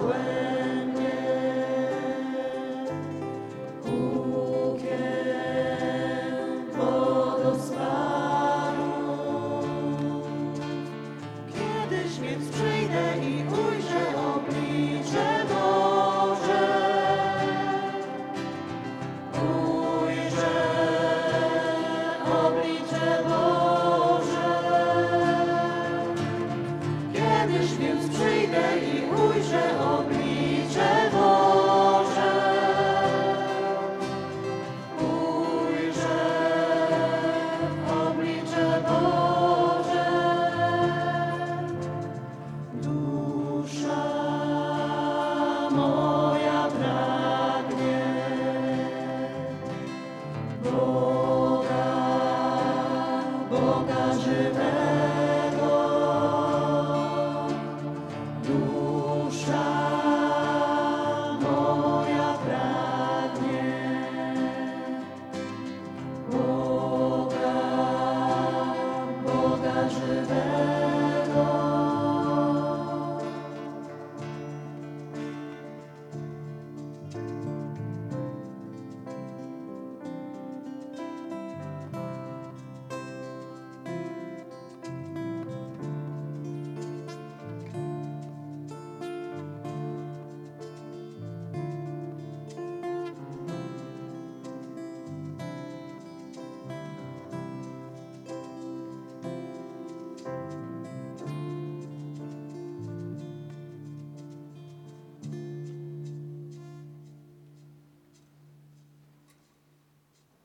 away.